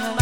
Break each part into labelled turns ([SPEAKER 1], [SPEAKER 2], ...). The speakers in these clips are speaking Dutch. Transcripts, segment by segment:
[SPEAKER 1] life.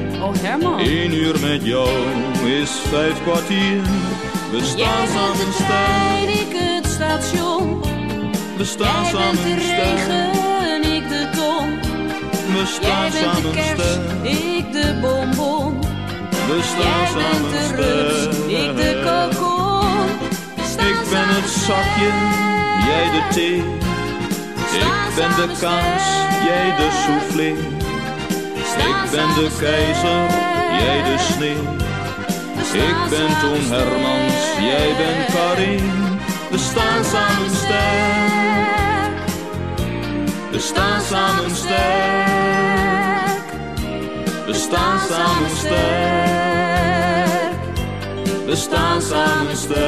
[SPEAKER 2] Oh Herman,
[SPEAKER 3] Eén uur met jou is vijf kwartier. We
[SPEAKER 2] jij
[SPEAKER 3] staan
[SPEAKER 2] bent
[SPEAKER 3] samen
[SPEAKER 2] trein, ik het station.
[SPEAKER 3] we staan
[SPEAKER 2] Jij bent de
[SPEAKER 3] samen
[SPEAKER 2] regen, ik de ton.
[SPEAKER 3] We
[SPEAKER 2] Jij
[SPEAKER 3] staan
[SPEAKER 2] bent de
[SPEAKER 3] samen
[SPEAKER 2] kerst,
[SPEAKER 3] sterk,
[SPEAKER 2] ik de bonbon.
[SPEAKER 3] we staan
[SPEAKER 2] Jij bent
[SPEAKER 3] samen
[SPEAKER 2] de rups, ik de kokon. Staan
[SPEAKER 3] Ik ben het
[SPEAKER 2] samen
[SPEAKER 3] zakje, jij de thee. Ik ben de kaas, jij de soufflé. Ik ben de keizer, jij de sneeuw. Ik ben Toon Hermans, jij bent Karin. We staan samen sterk. We staan samen sterk. We staan samen sterk. We staan samen sterk.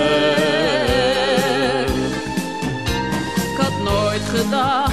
[SPEAKER 2] Ik had nooit gedacht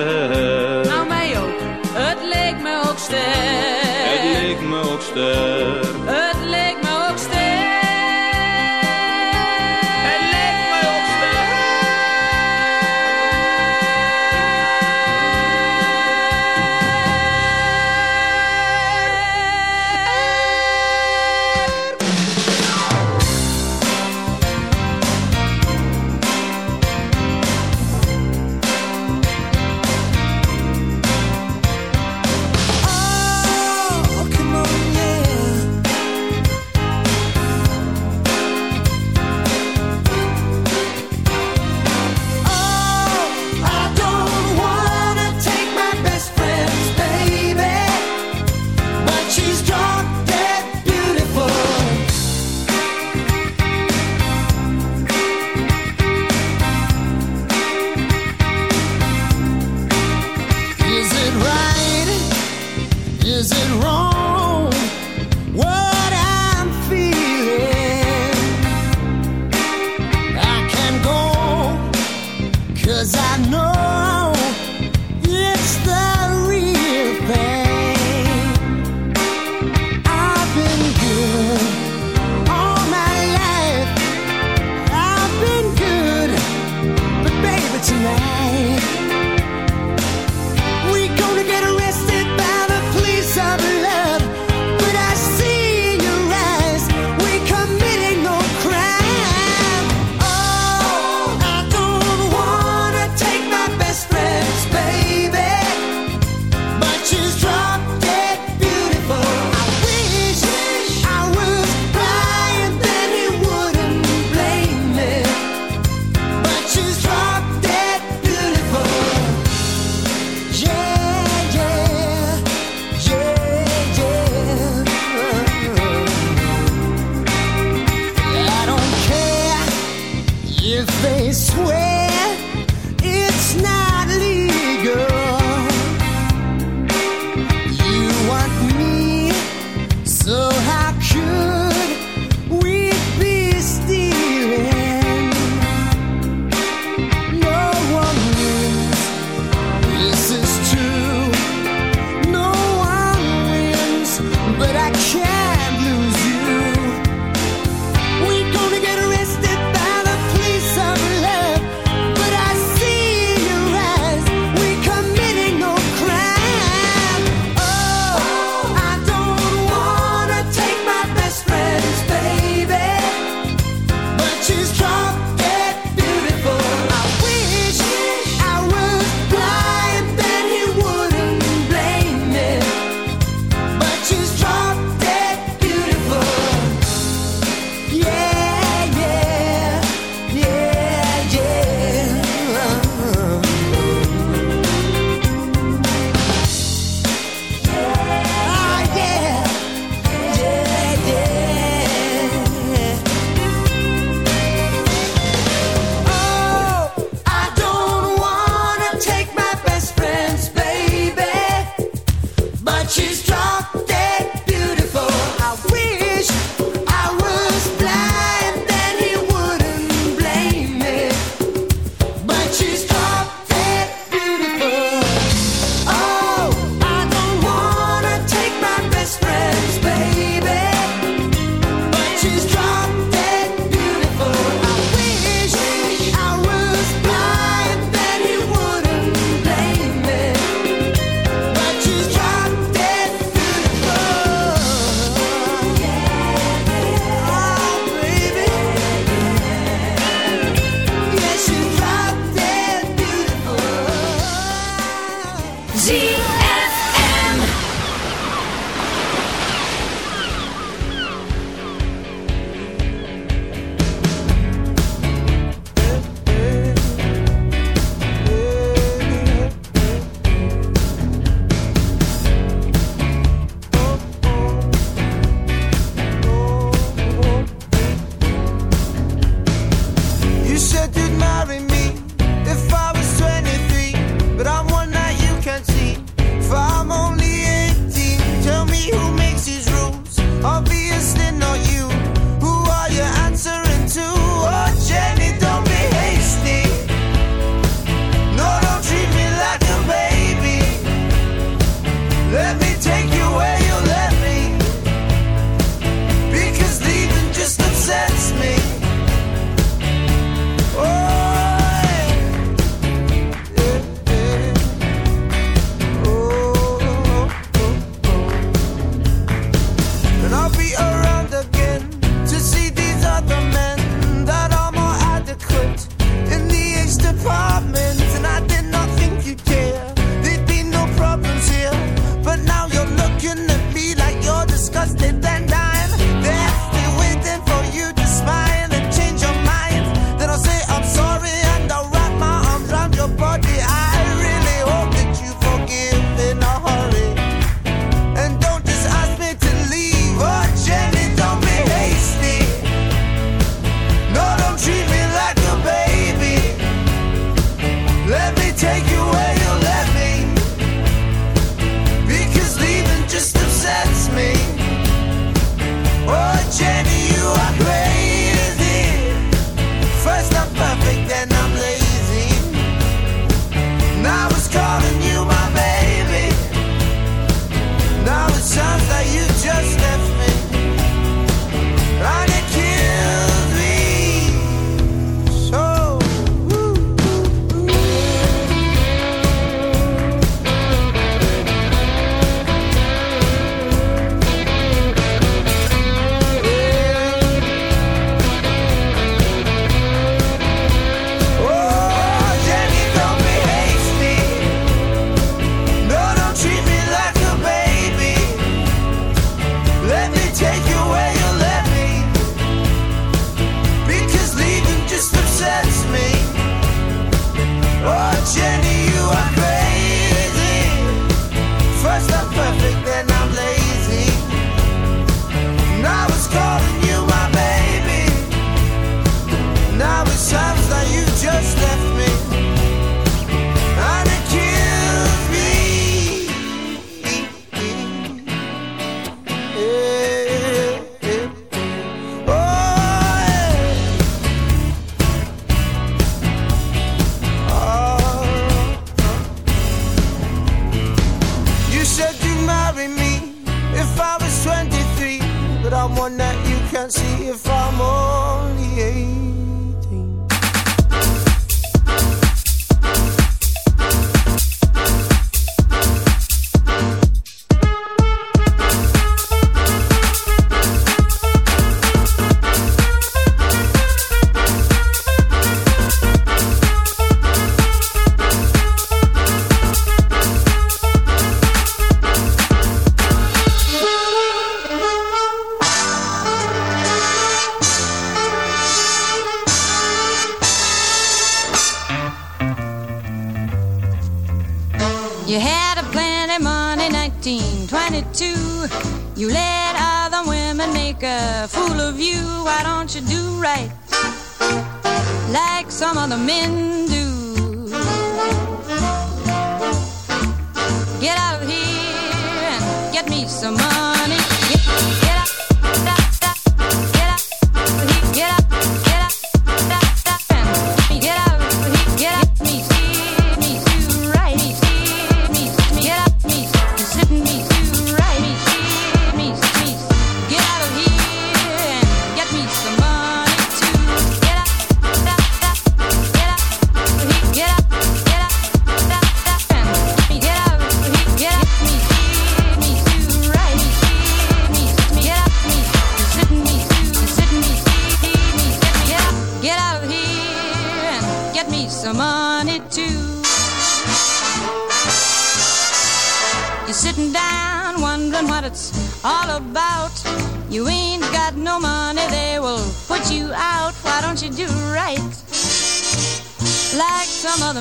[SPEAKER 2] Sterk.
[SPEAKER 3] Het leek me ook sterk.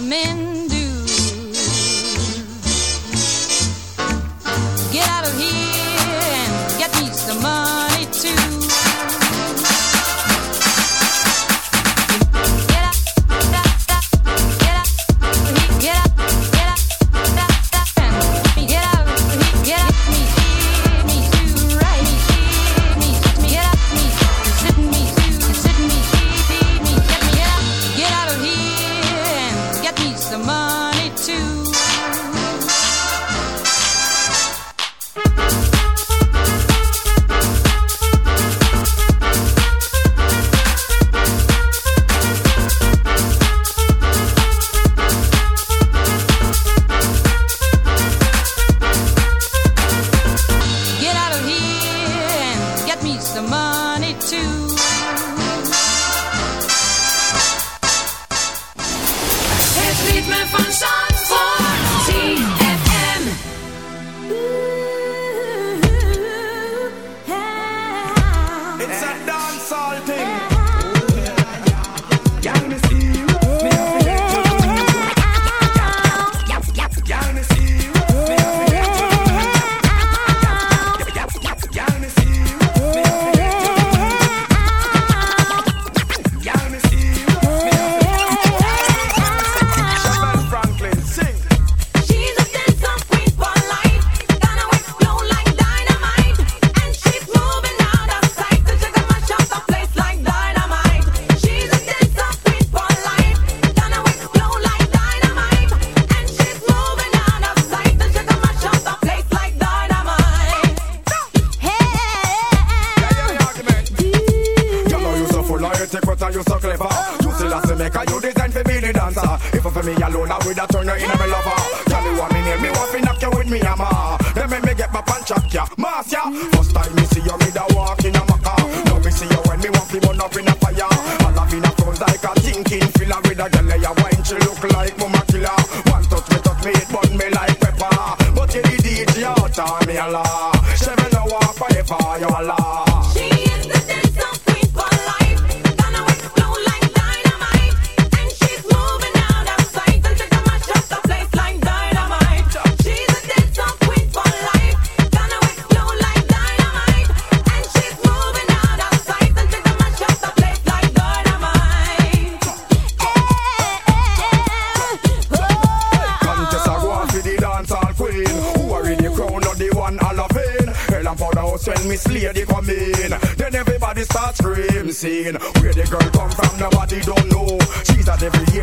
[SPEAKER 4] the
[SPEAKER 5] men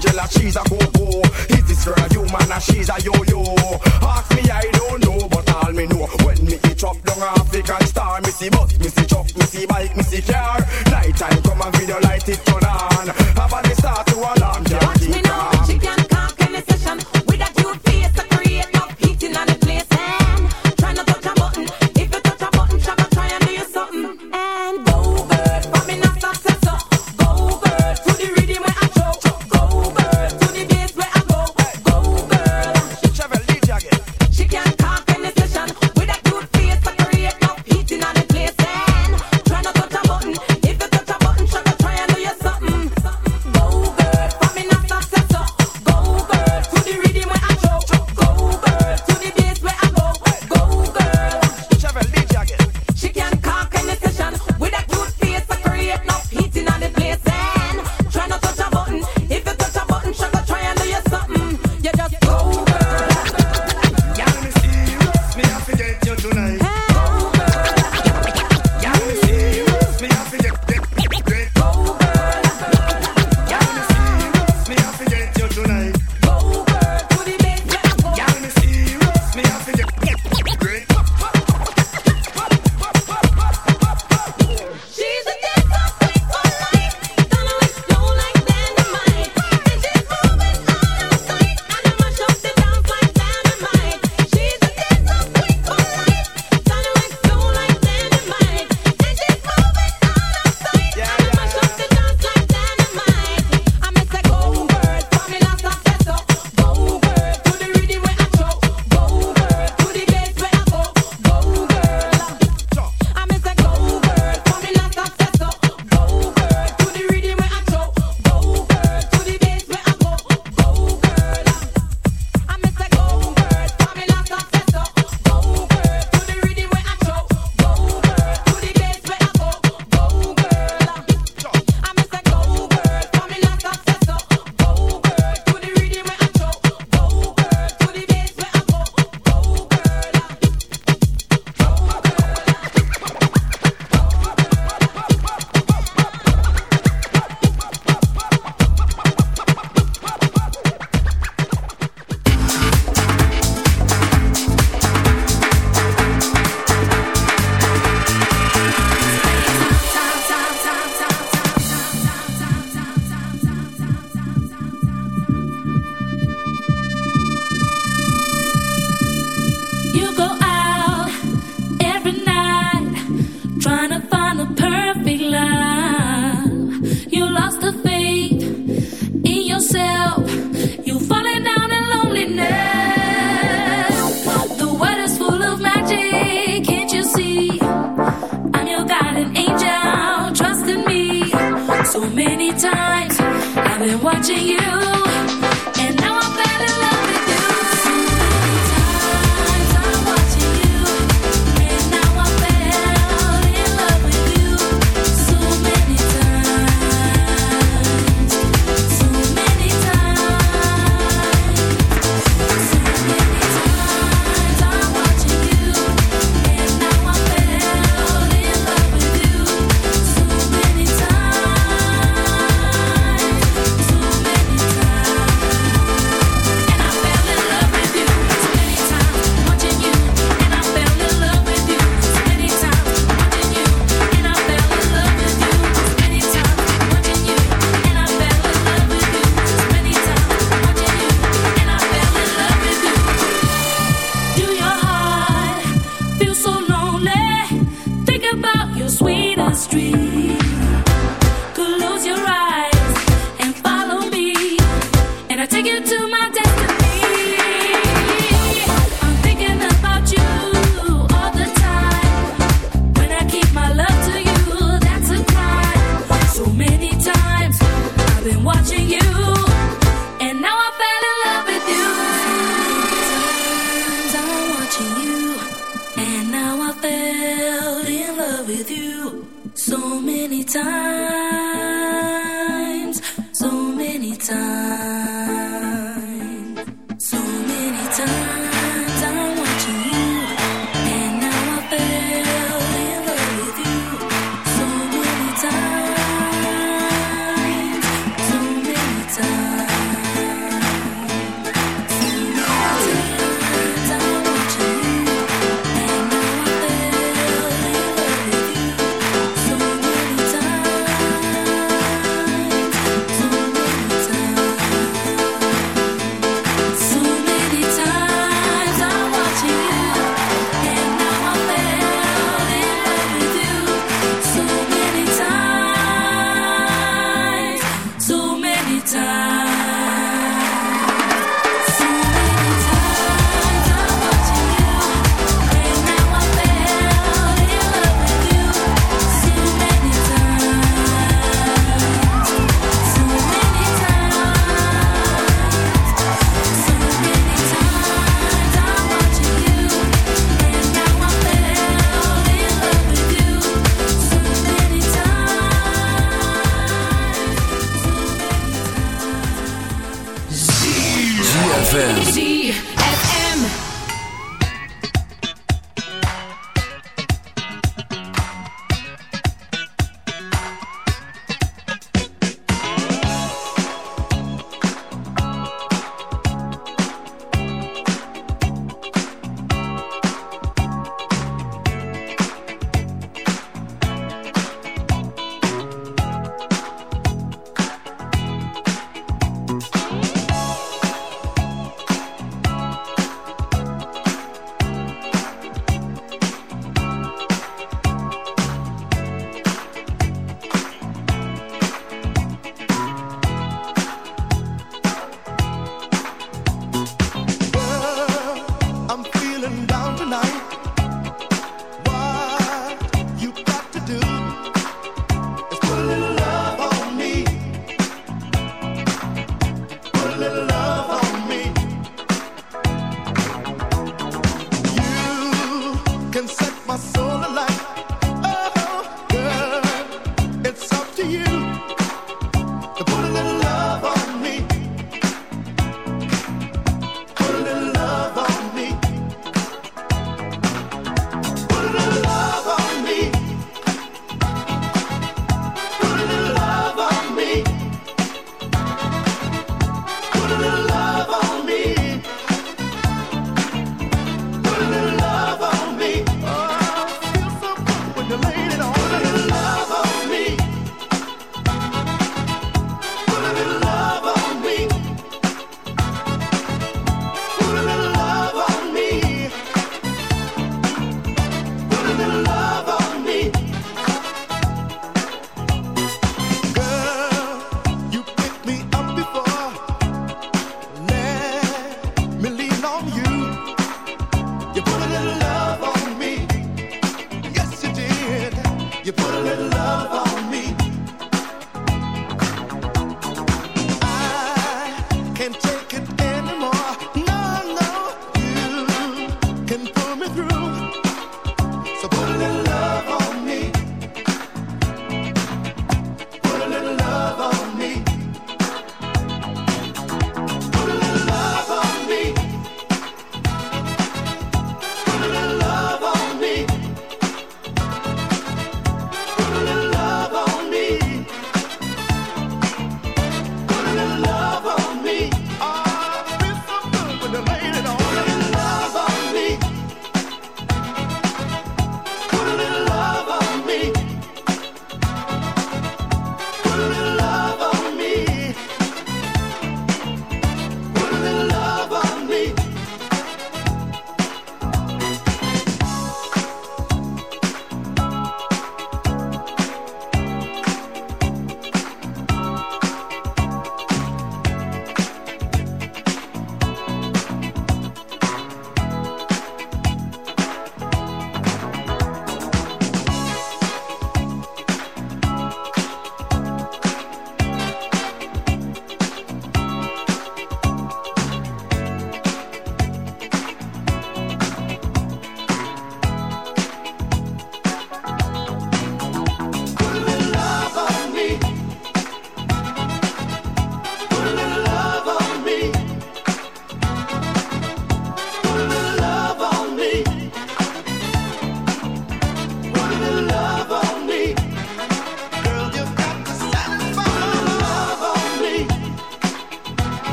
[SPEAKER 6] Angela, she's a
[SPEAKER 7] go-go. Is this girl human and she's a yo-yo? Ask me, I don't know, but all me know. When me eat chop down African star, me see bus, me see truck, me see bike, me see car. Night time come and video light it turn on. Have a start to alarm, can't keep
[SPEAKER 8] on.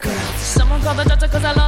[SPEAKER 8] Someone call the doctor cause I
[SPEAKER 9] love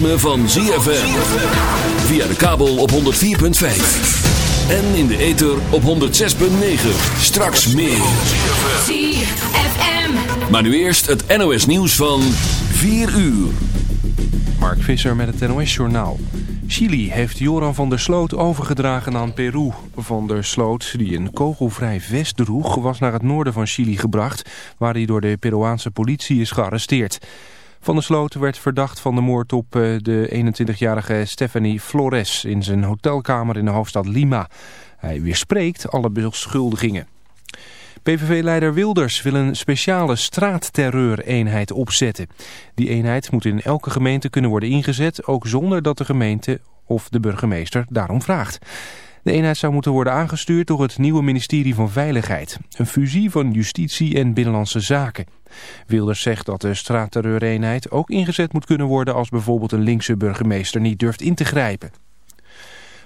[SPEAKER 10] ritme van ZFM. Via de kabel op 104.5. En in de ether op 106.9. Straks meer.
[SPEAKER 8] ZFM.
[SPEAKER 10] Maar nu eerst het NOS nieuws van 4 uur.
[SPEAKER 11] Mark Visser met het NOS-journaal. Chili heeft Joran van der Sloot overgedragen aan Peru. Van der Sloot, die een kogelvrij vest droeg, was naar het noorden van Chili gebracht... waar hij door de Peruaanse politie is gearresteerd. Van der Sloot werd verdacht van de moord op eh, de 21-jarige Stephanie Flores... in zijn hotelkamer in de hoofdstad Lima. Hij weerspreekt alle beschuldigingen. PVV-leider Wilders wil een speciale straatterreureenheid opzetten. Die eenheid moet in elke gemeente kunnen worden ingezet, ook zonder dat de gemeente of de burgemeester daarom vraagt. De eenheid zou moeten worden aangestuurd door het nieuwe ministerie van Veiligheid. Een fusie van justitie en binnenlandse zaken. Wilders zegt dat de straatterreureenheid ook ingezet moet kunnen worden als bijvoorbeeld een linkse burgemeester niet durft in te grijpen.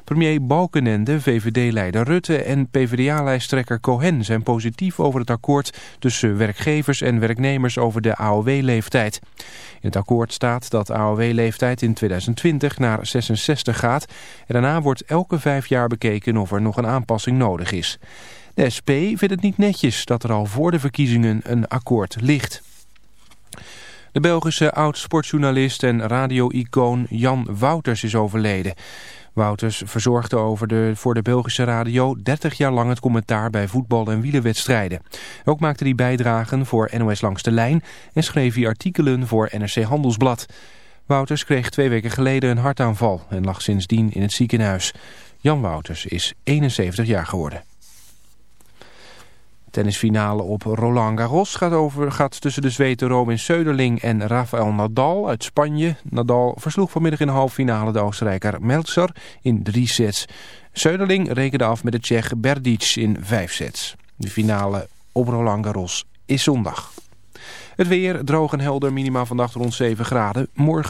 [SPEAKER 11] Premier Balkenende, VVD-leider Rutte en PvdA-lijsttrekker Cohen zijn positief over het akkoord tussen werkgevers en werknemers over de AOW-leeftijd. In het akkoord staat dat AOW-leeftijd in 2020 naar 66 gaat en daarna wordt elke vijf jaar bekeken of er nog een aanpassing nodig is. De SP vindt het niet netjes dat er al voor de verkiezingen een akkoord ligt. De Belgische oud-sportjournalist en radio-icoon Jan Wouters is overleden. Wouters verzorgde over de, voor de Belgische radio 30 jaar lang het commentaar bij voetbal- en wielerwedstrijden. Ook maakte hij bijdragen voor NOS Langs de Lijn en schreef hij artikelen voor NRC Handelsblad. Wouters kreeg twee weken geleden een hartaanval en lag sindsdien in het ziekenhuis. Jan Wouters is 71 jaar geworden. Tennisfinale op Roland Garros gaat, over, gaat tussen de Zweden Robin Söderling en Rafael Nadal uit Spanje. Nadal versloeg vanmiddag in de halve finale de Oostenrijker Meltzer in drie sets. Söderling rekende af met de Tsjech Berdic in vijf sets. De finale op Roland Garros is zondag. Het weer droog en helder, minima vandaag rond 7 graden. Morgen